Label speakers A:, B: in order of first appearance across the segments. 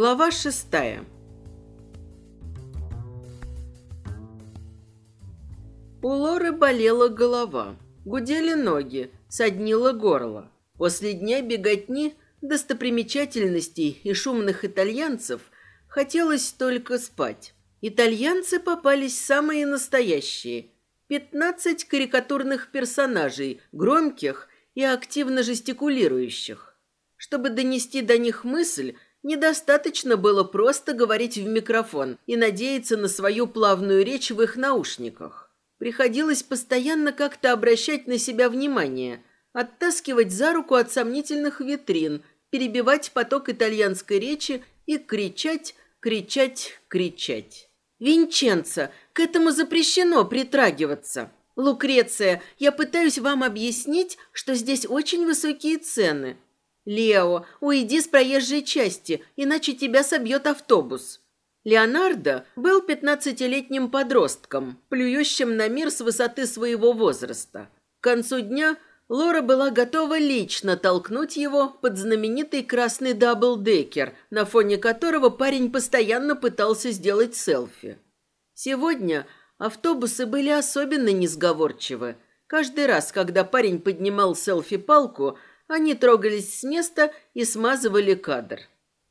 A: Глава шестая. У Лоры болела голова, гудели ноги, соднило горло. После дня беготни, достопримечательностей и шумных итальянцев хотелось только спать. Итальянцы попались самые настоящие. Пятнадцать карикатурных персонажей, громких и активно жестикулирующих. Чтобы донести до них мысль, недостаточно было просто говорить в микрофон и надеяться на свою плавную речь в их наушниках. Приходилось постоянно как-то обращать на себя внимание, оттаскивать за руку от сомнительных витрин, перебивать поток итальянской речи и кричать, кричать, кричать. Винченцо, к этому запрещено притрагиваться. Лукреция, я пытаюсь вам объяснить, что здесь очень высокие цены. Лео, уйди с проезжей части, иначе тебя собьет автобус. Леонардо был пятнадцатилетним подростком, плюющим на мир с высоты своего возраста. К концу дня Лора была готова лично толкнуть его под знаменитый красный даблдекер, на фоне которого парень постоянно пытался сделать селфи. Сегодня автобусы были особенно несговорчивы. Каждый раз, когда парень поднимал селфи-палку, они трогались с места и смазывали кадр.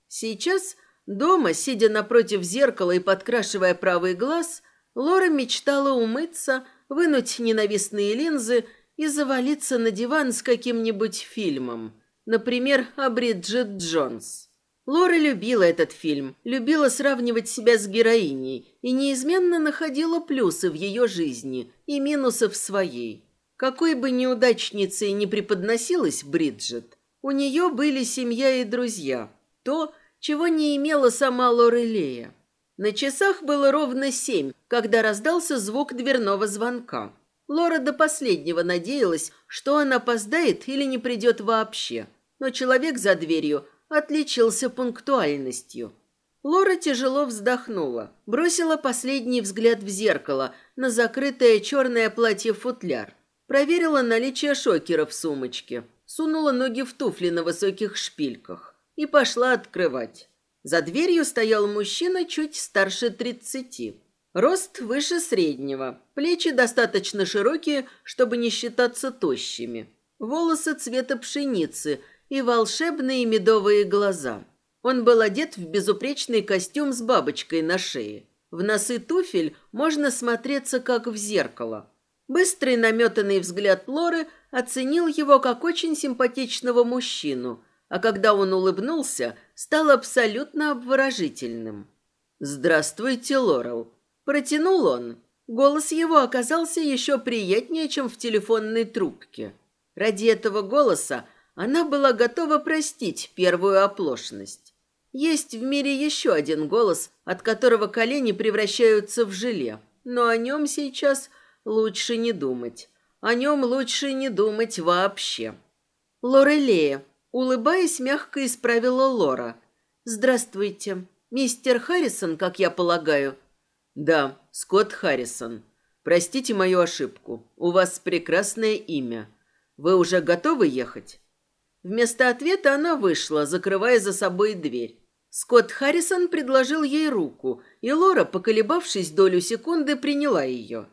A: Сейчас, дома, сидя напротив зеркала и подкрашивая правый глаз, Лора мечтала умыться, вынуть ненавистные линзы – и завалиться на диван с каким-нибудь фильмом. Например, о Бриджит Джонс. Лора любила этот фильм, любила сравнивать себя с героиней и неизменно находила плюсы в ее жизни и минусы в своей. Какой бы неудачницей ни преподносилась Бриджит, у нее были семья и друзья. То, чего не имела сама Лорелея. На часах было ровно семь, когда раздался звук дверного звонка. Лора до последнего надеялась, что он опоздает или не придет вообще. Но человек за дверью отличился пунктуальностью. Лора тяжело вздохнула, бросила последний взгляд в зеркало на закрытое черное платье-футляр. Проверила наличие шокера в сумочке, сунула ноги в туфли на высоких шпильках и пошла открывать. За дверью стоял мужчина чуть старше тридцати. Рост выше среднего, плечи достаточно широкие, чтобы не считаться тощими. Волосы цвета пшеницы и волшебные медовые глаза. Он был одет в безупречный костюм с бабочкой на шее. В носы туфель можно смотреться как в зеркало. Быстрый наметанный взгляд Лоры оценил его как очень симпатичного мужчину, а когда он улыбнулся, стал абсолютно обворожительным. «Здравствуйте, Лорел», Протянул он. Голос его оказался еще приятнее, чем в телефонной трубке. Ради этого голоса она была готова простить первую оплошность. Есть в мире еще один голос, от которого колени превращаются в желе, но о нем сейчас лучше не думать. О нем лучше не думать вообще. Лорелея, улыбаясь, мягко исправила Лора. «Здравствуйте. Мистер Харрисон, как я полагаю, «Да, Скотт Харрисон. Простите мою ошибку. У вас прекрасное имя. Вы уже готовы ехать?» Вместо ответа она вышла, закрывая за собой дверь. Скотт Харрисон предложил ей руку, и Лора, поколебавшись долю секунды, приняла ее.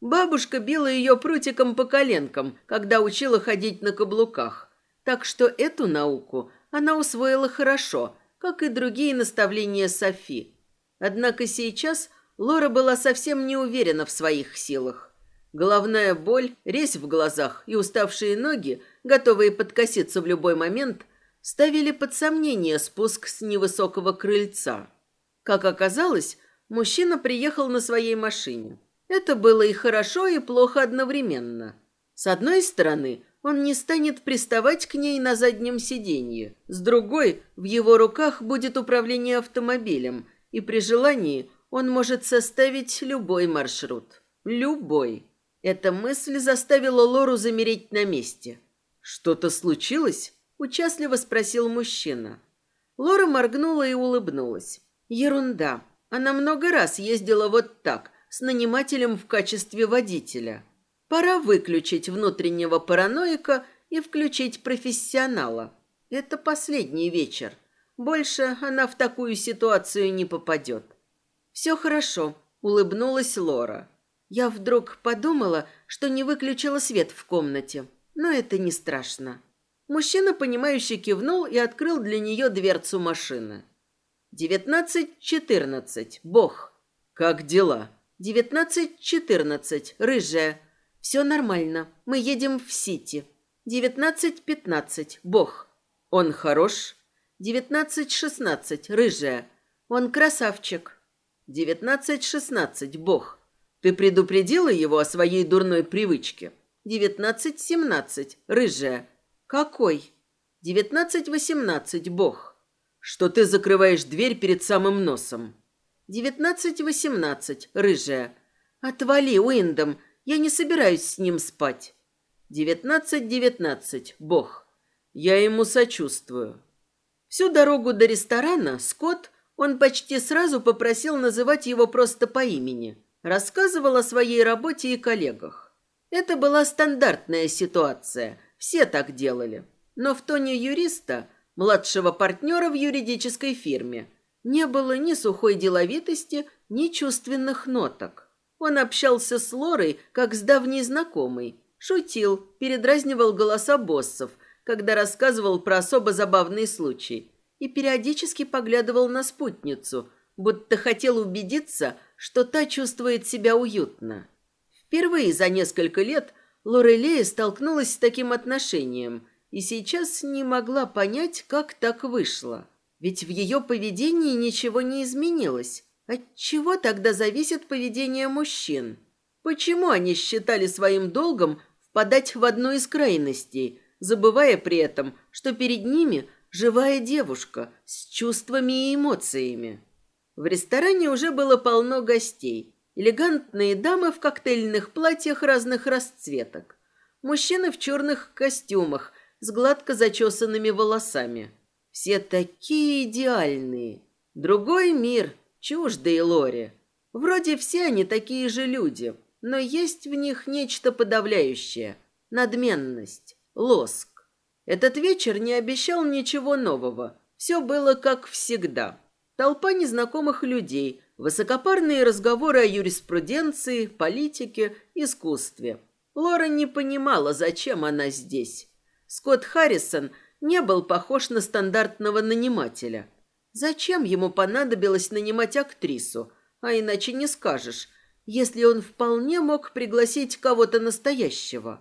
A: Бабушка била ее прутиком по коленкам, когда учила ходить на каблуках. Так что эту науку она усвоила хорошо, как и другие наставления Софи. Однако сейчас Лора была совсем не уверена в своих силах. Головная боль, резь в глазах и уставшие ноги, готовые подкоситься в любой момент, ставили под сомнение спуск с невысокого крыльца. Как оказалось, мужчина приехал на своей машине. Это было и хорошо, и плохо одновременно. С одной стороны, он не станет приставать к ней на заднем сиденье. С другой, в его руках будет управление автомобилем, и при желании он может составить любой маршрут. Любой. Эта мысль заставила Лору замереть на месте. «Что-то случилось?» – участливо спросил мужчина. Лора моргнула и улыбнулась. «Ерунда. Она много раз ездила вот так, с нанимателем в качестве водителя. Пора выключить внутреннего параноика и включить профессионала. Это последний вечер. Больше она в такую ситуацию не попадет. «Все хорошо», — улыбнулась Лора. Я вдруг подумала, что не выключила свет в комнате, но это не страшно. Мужчина, понимающе кивнул и открыл для нее дверцу машины. «Девятнадцать четырнадцать. Бог. Как дела?» «Девятнадцать четырнадцать. Рыжая. Все нормально. Мы едем в Сити. Девятнадцать пятнадцать. Бог. Он хорош?» «Девятнадцать шестнадцать. Рыжая. Он красавчик». «Девятнадцать шестнадцать. Бог. Ты предупредила его о своей дурной привычке?» «Девятнадцать семнадцать. Рыжая. Какой? Девятнадцать-восемнадцать, бог. Что ты закрываешь дверь перед самым носом? Девятнадцать-восемнадцать, рыжая. Отвали, Уиндом, я не собираюсь с ним спать. Девятнадцать-девятнадцать, бог. Я ему сочувствую. Всю дорогу до ресторана Скотт, он почти сразу попросил называть его просто по имени. Рассказывал о своей работе и коллегах. Это была стандартная ситуация – все так делали. Но в тоне юриста, младшего партнера в юридической фирме, не было ни сухой деловитости, ни чувственных ноток. Он общался с Лорой, как с давней знакомой, шутил, передразнивал голоса боссов, когда рассказывал про особо забавный случай, и периодически поглядывал на спутницу, будто хотел убедиться, что та чувствует себя уютно. Впервые за несколько лет Лорелея столкнулась с таким отношением и сейчас не могла понять, как так вышло. Ведь в ее поведении ничего не изменилось. От чего тогда зависит поведение мужчин? Почему они считали своим долгом впадать в одну из крайностей, забывая при этом, что перед ними живая девушка с чувствами и эмоциями? В ресторане уже было полно гостей – Элегантные дамы в коктейльных платьях разных расцветок. Мужчины в черных костюмах с гладко зачесанными волосами. Все такие идеальные. Другой мир, чуждый Лоре. Вроде все они такие же люди, но есть в них нечто подавляющее. Надменность, лоск. Этот вечер не обещал ничего нового. Все было как всегда. Толпа незнакомых людей – Высокопарные разговоры о юриспруденции, политике, искусстве. Лора не понимала, зачем она здесь. Скотт Харрисон не был похож на стандартного нанимателя. Зачем ему понадобилось нанимать актрису? А иначе не скажешь, если он вполне мог пригласить кого-то настоящего.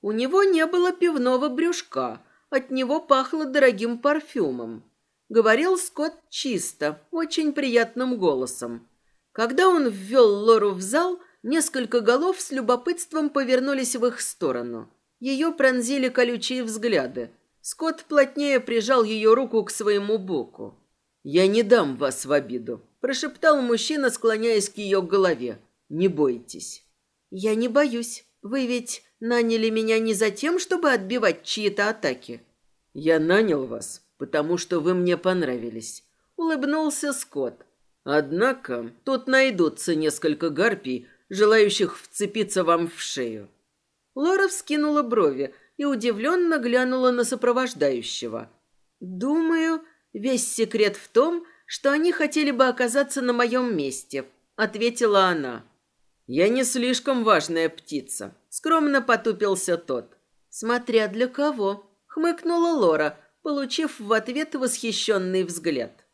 A: У него не было пивного брюшка, от него пахло дорогим парфюмом. Говорил Скотт чисто, очень приятным голосом. Когда он ввел Лору в зал, несколько голов с любопытством повернулись в их сторону. Ее пронзили колючие взгляды. Скотт плотнее прижал ее руку к своему боку. «Я не дам вас в обиду», – прошептал мужчина, склоняясь к ее голове. «Не бойтесь». «Я не боюсь. Вы ведь наняли меня не за тем, чтобы отбивать чьи-то атаки». «Я нанял вас, потому что вы мне понравились», — улыбнулся Скотт. «Однако тут найдутся несколько гарпий, желающих вцепиться вам в шею». Лора вскинула брови и удивленно глянула на сопровождающего. «Думаю, весь секрет в том, что они хотели бы оказаться на моем месте», — ответила она. «Я не слишком важная птица», — скромно потупился тот. «Смотря для кого», — хмыкнула Лора, получив в ответ восхищенный взгляд.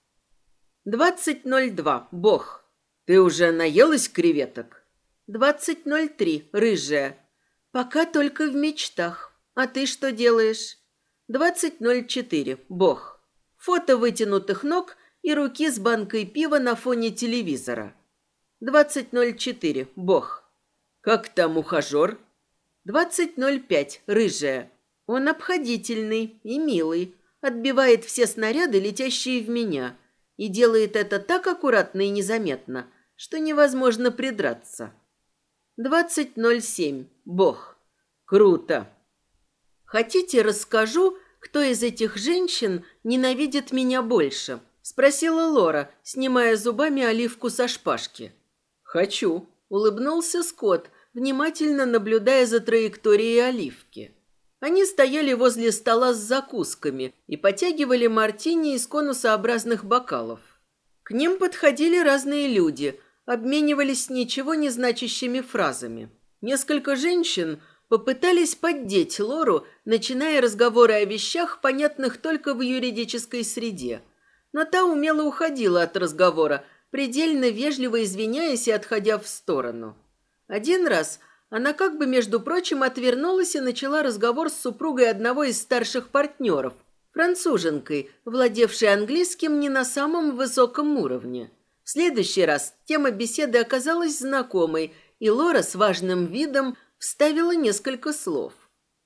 A: «Двадцать ноль два. Бог. Ты уже наелась креветок?» «Двадцать ноль три. Рыжая. Пока только в мечтах. А ты что делаешь?» «Двадцать ноль четыре. Бог. Фото вытянутых ног и руки с банкой пива на фоне телевизора. Двадцать ноль четыре. Бог. Как там ухажер? Двадцать ноль пять. Рыжая. Он обходительный и милый, отбивает все снаряды, летящие в меня, и делает это так аккуратно и незаметно, что невозможно придраться. 20.07. Бог. Круто. Хотите, расскажу, кто из этих женщин ненавидит меня больше? Спросила Лора, снимая зубами оливку со шпажки. Хочу. Улыбнулся Скотт, внимательно наблюдая за траекторией оливки. Они стояли возле стола с закусками и потягивали мартини из конусообразных бокалов. К ним подходили разные люди, обменивались ничего не значащими фразами. Несколько женщин попытались поддеть Лору, начиная разговоры о вещах, понятных только в юридической среде. Но та умело уходила от разговора, предельно вежливо извиняясь и отходя в сторону. Один раз она как бы, между прочим, отвернулась и начала разговор с супругой одного из старших партнеров, француженкой, владевшей английским не на самом высоком уровне. В следующий раз тема беседы оказалась знакомой, и Лора с важным видом вставила несколько слов.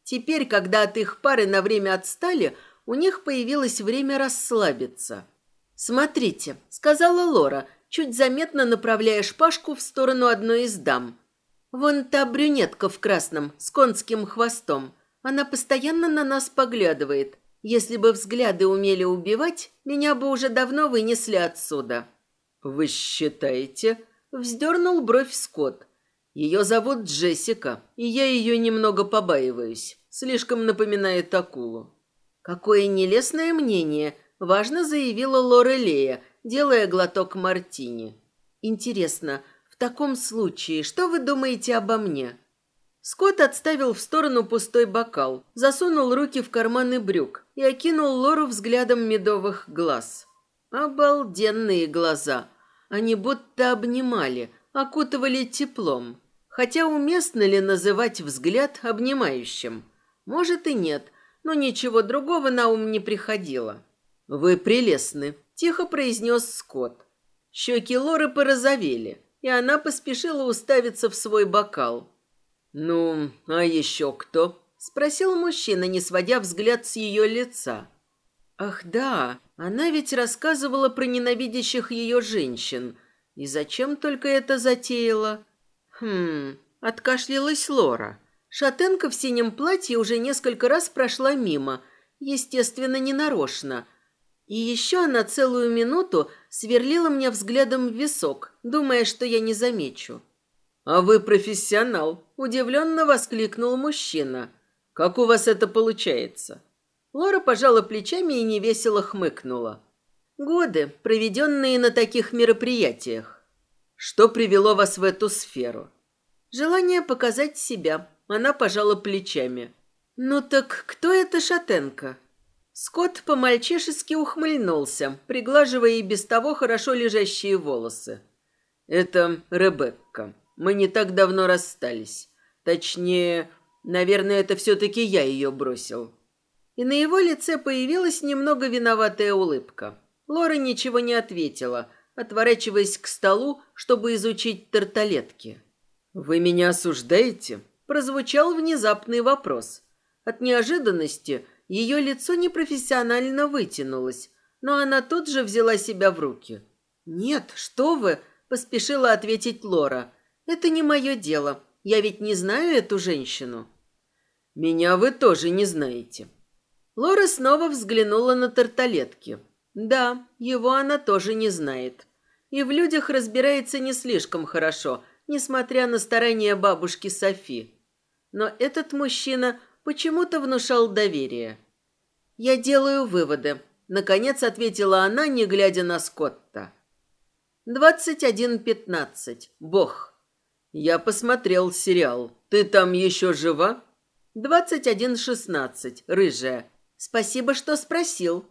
A: Теперь, когда от их пары на время отстали, у них появилось время расслабиться. «Смотрите», — сказала Лора, чуть заметно направляя шпажку в сторону одной из дам. «Вон та брюнетка в красном, с конским хвостом. Она постоянно на нас поглядывает. Если бы взгляды умели убивать, меня бы уже давно вынесли отсюда».
B: «Вы считаете?»
A: — вздернул бровь Скотт.
B: Ее зовут Джессика, и я ее немного побаиваюсь. Слишком напоминает акулу.
A: Какое нелестное мнение, важно заявила Лорелея, делая глоток мартини. Интересно, в таком случае, что вы думаете обо мне? Скотт отставил в сторону пустой бокал, засунул руки в карманы брюк и окинул Лору взглядом медовых глаз. Обалденные глаза. Они будто обнимали, окутывали теплом. Хотя уместно ли называть взгляд обнимающим? Может и нет, но ничего другого на ум не приходило. «Вы прелестны», – тихо произнес Скотт. Щеки Лоры порозовели, и она поспешила уставиться в свой бокал.
B: «Ну, а еще кто?» – спросил мужчина, не сводя взгляд с ее лица.
A: «Ах да, она ведь рассказывала про ненавидящих ее женщин. И зачем только это затеяла?» Хм, откашлялась Лора. Шатенка в синем платье уже несколько раз прошла мимо, естественно, ненарочно. И еще она целую минуту сверлила мне взглядом в висок, думая, что я не замечу.
B: «А вы профессионал!» – удивленно воскликнул мужчина. «Как у вас это получается?»
A: Лора пожала плечами и невесело хмыкнула. «Годы, проведенные на таких мероприятиях.
B: Что привело вас в эту сферу?
A: Желание показать себя. Она пожала плечами. Ну так кто эта шатенка? Скотт по-мальчишески ухмыльнулся, приглаживая и без того хорошо лежащие волосы.
B: Это Ребекка. Мы не так давно расстались. Точнее, наверное, это все-таки я ее бросил.
A: И на его лице появилась немного виноватая улыбка. Лора ничего не ответила – отворачиваясь к столу, чтобы изучить тарталетки.
B: «Вы меня осуждаете?»
A: Прозвучал внезапный вопрос. От неожиданности ее лицо непрофессионально вытянулось, но она тут же взяла себя в руки. «Нет, что вы!» – поспешила ответить Лора. «Это не мое дело. Я ведь не знаю эту женщину».
B: «Меня вы тоже не знаете».
A: Лора снова взглянула на тарталетки. Да, его она тоже не знает. И в людях разбирается не слишком хорошо, несмотря на старания бабушки Софи. Но этот мужчина почему-то внушал доверие. «Я делаю выводы», — наконец ответила она, не глядя на Скотта. «Двадцать один пятнадцать. Бог».
B: «Я посмотрел сериал. Ты там еще жива?»
A: «Двадцать один шестнадцать. Рыжая. Спасибо, что спросил».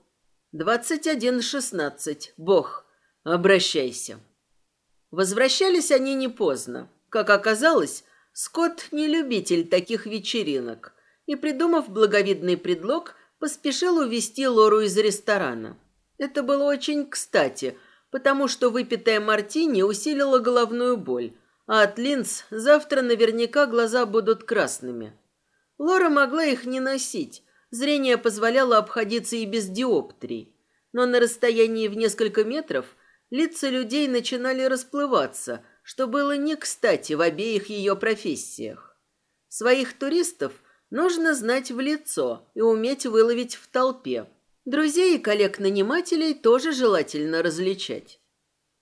A: Двадцать один шестнадцать. Бог. Обращайся. Возвращались они не поздно. Как оказалось, Скотт не любитель таких вечеринок и, придумав благовидный предлог, поспешил увести Лору из ресторана. Это было очень кстати, потому что выпитая мартини усилила головную боль, а от линз завтра наверняка глаза будут красными. Лора могла их не носить, Зрение позволяло обходиться и без диоптрий. Но на расстоянии в несколько метров лица людей начинали расплываться, что было не кстати в обеих ее профессиях. Своих туристов нужно знать в лицо и уметь выловить в толпе. Друзей и коллег-нанимателей тоже желательно различать.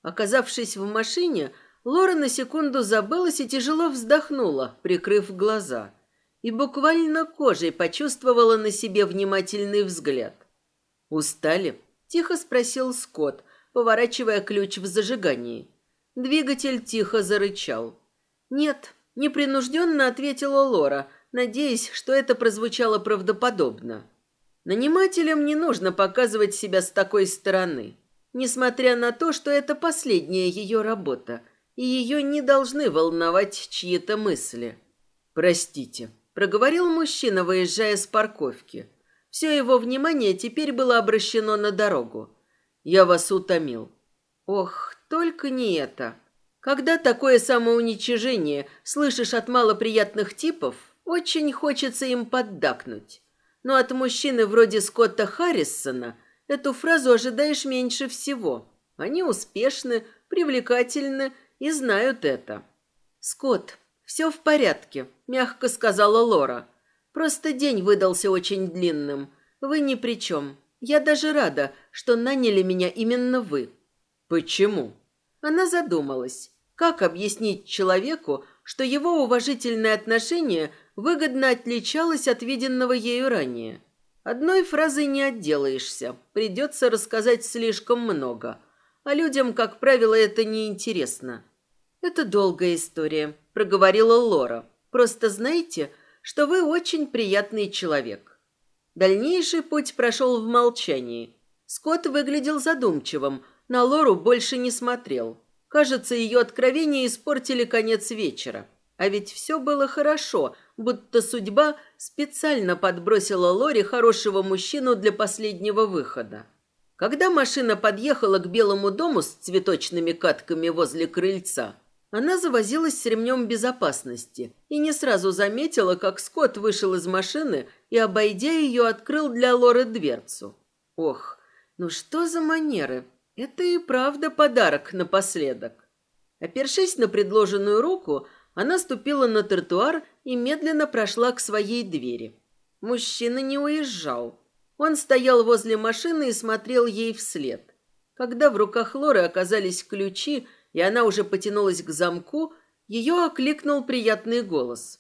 A: Оказавшись в машине, Лора на секунду забылась и тяжело вздохнула, прикрыв глаза – и буквально кожей почувствовала на себе внимательный взгляд. «Устали?» – тихо спросил Скотт, поворачивая ключ в зажигании. Двигатель тихо зарычал. «Нет», – непринужденно ответила Лора, надеясь, что это прозвучало правдоподобно. Нанимателям не нужно показывать себя с такой стороны, несмотря на то, что это последняя ее работа, и ее не должны волновать чьи-то мысли. «Простите», – проговорил мужчина, выезжая с парковки. Все его внимание теперь было обращено на дорогу. «Я вас утомил». «Ох, только не это». Когда такое самоуничижение слышишь от малоприятных типов, очень хочется им поддакнуть. Но от мужчины вроде Скотта Харрисона эту фразу ожидаешь меньше всего. Они успешны, привлекательны и знают это. «Скотт, все в порядке», – мягко сказала Лора. «Просто день выдался очень длинным. Вы ни при чем. Я даже рада, что наняли меня именно вы». «Почему?» Она задумалась. Как объяснить человеку, что его уважительное отношение выгодно отличалось от виденного ею ранее. Одной фразой не отделаешься, придется рассказать слишком много, а людям, как правило, это неинтересно. «Это долгая история», – проговорила Лора. «Просто знайте, что вы очень приятный человек». Дальнейший путь прошел в молчании. Скотт выглядел задумчивым, на Лору больше не смотрел. Кажется, ее откровения испортили конец вечера. А ведь все было хорошо, будто судьба специально подбросила Лоре хорошего мужчину для последнего выхода. Когда машина подъехала к белому дому с цветочными катками возле крыльца, она завозилась с ремнем безопасности и не сразу заметила, как Скотт вышел из машины и, обойдя ее, открыл для Лоры дверцу. Ох, ну что за манеры! Это и правда подарок напоследок. Опершись на предложенную руку, она ступила на тротуар и медленно прошла к своей двери. Мужчина не уезжал. Он стоял возле машины и смотрел ей вслед. Когда в руках Лоры оказались ключи, и она уже потянулась к замку, ее окликнул приятный голос.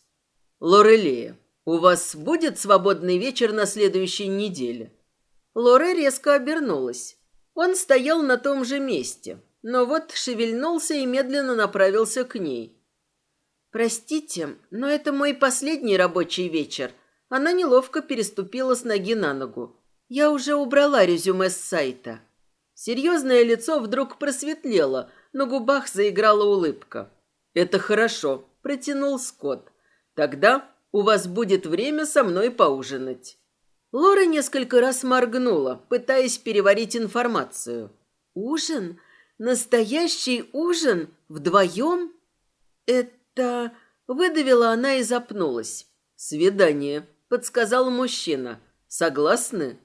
A: «Лорелея, у вас будет свободный вечер на следующей неделе?» Лора резко обернулась. Он стоял на том же месте, но вот шевельнулся и медленно направился к ней. «Простите, но это мой последний рабочий вечер». Она неловко переступила с ноги на ногу. «Я уже убрала резюме с сайта». Серьезное лицо вдруг просветлело, на губах заиграла улыбка. «Это хорошо», – протянул Скотт. «Тогда у вас будет время со мной поужинать». Лора несколько раз моргнула, пытаясь переварить информацию. «Ужин? Настоящий ужин? Вдвоем? Это...» Выдавила она и запнулась. «Свидание», — подсказал мужчина. «Согласны?»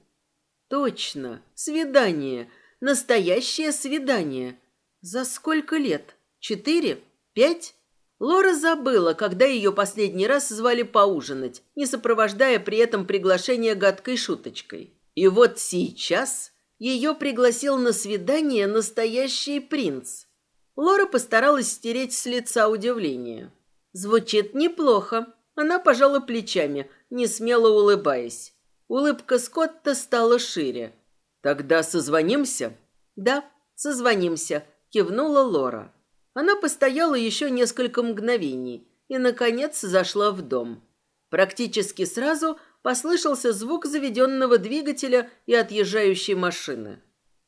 A: «Точно, свидание. Настоящее свидание. За сколько лет? Четыре? Пять?» Лора забыла, когда ее последний раз звали поужинать, не сопровождая при этом приглашение гадкой шуточкой. И вот сейчас ее пригласил на свидание настоящий принц. Лора постаралась стереть с лица удивление. Звучит неплохо. Она пожала плечами, не смело улыбаясь. Улыбка Скотта стала шире. «Тогда созвонимся?» «Да, созвонимся», – кивнула Лора. Она постояла еще несколько мгновений и, наконец, зашла в дом. Практически сразу послышался звук заведенного двигателя и отъезжающей машины.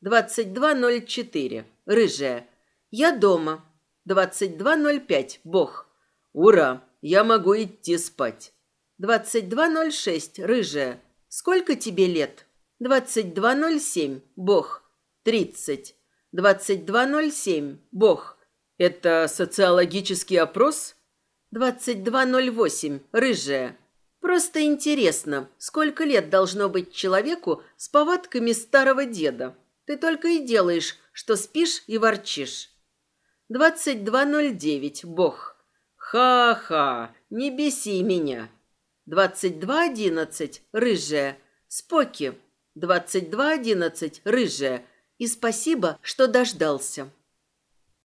A: «22.04. Рыжая. Я дома. 22.05. Бог. Ура, я могу идти спать. 22.06. Рыжая. Сколько тебе лет? 22.07. Бог. 30. 22.07. Бог. Это социологический опрос? 22.08. Рыжая. Просто интересно, сколько лет должно быть человеку с повадками старого деда. Ты только и делаешь, что спишь и ворчишь. 22.09. Бог. Ха-ха, не беси меня. 22.11. Рыжая. Споки. 22.11. Рыжая. И спасибо, что дождался.